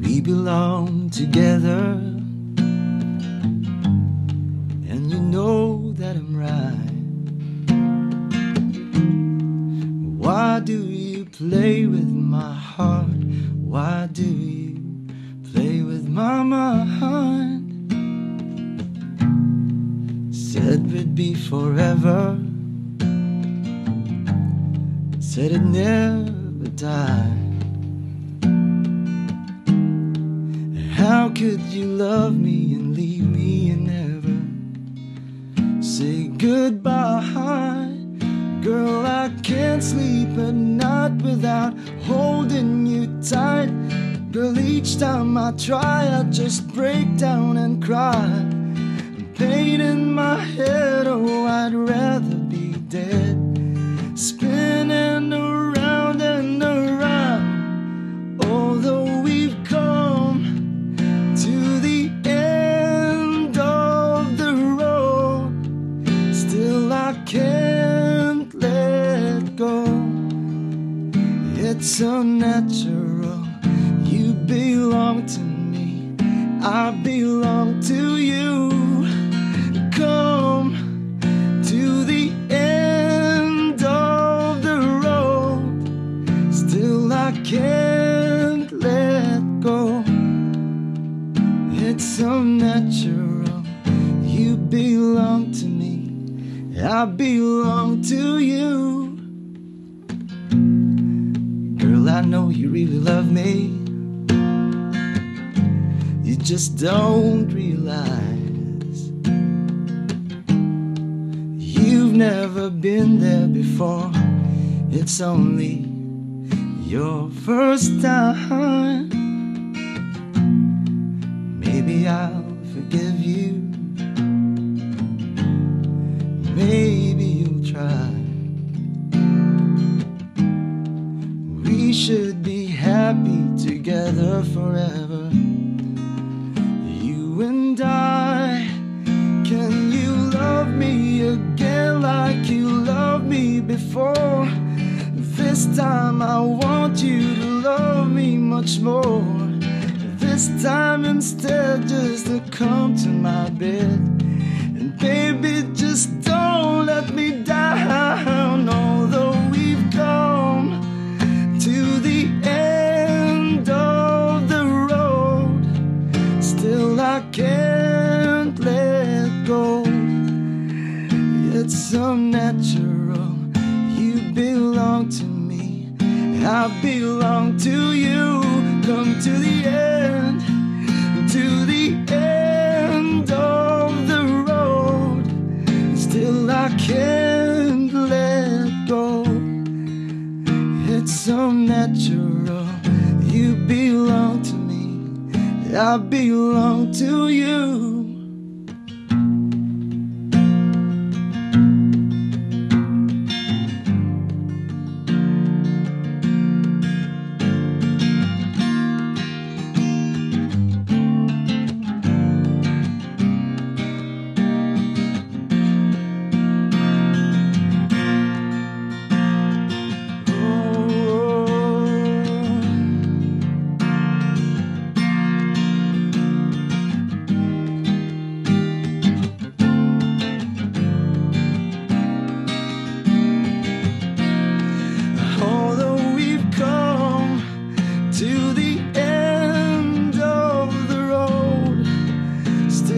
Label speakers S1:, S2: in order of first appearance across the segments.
S1: We belong together, do you play with my heart? Why do you play with my mind? Said we'd be forever, said it'd never die. How could you love me and leave me and never say goodbye? Girl, I can't sleep at night without holding you tight. Girl, each time I try, I just break down and cry. Pain in my go. It's unnatural. You belong to me, I belong to you. Come to the end of the road. Still, I can't let go. It's so natural. You belong to me. I belong to you. I know you really love me. You just don't realize. You've never been there before. It's only your first time. Maybe I'll forgive you. Maybe you'll try. Together forever. You and I. Can you love me again like you loved me before? This time I want you to love me much more. This time instead, just to come to my bed. And baby, I can't let go. It's so natural. You belong to me. I belong to you. Come to the end, I belong to you.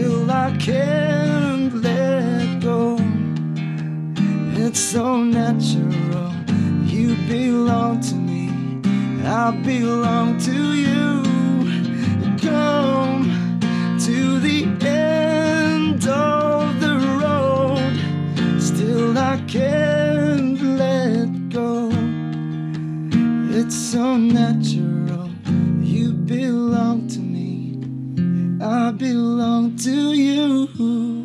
S1: Still I can't let go. It's so natural. You belong to me, I belong to you. Come to the end of the road, still I can't let go. It's so natural. belong to you.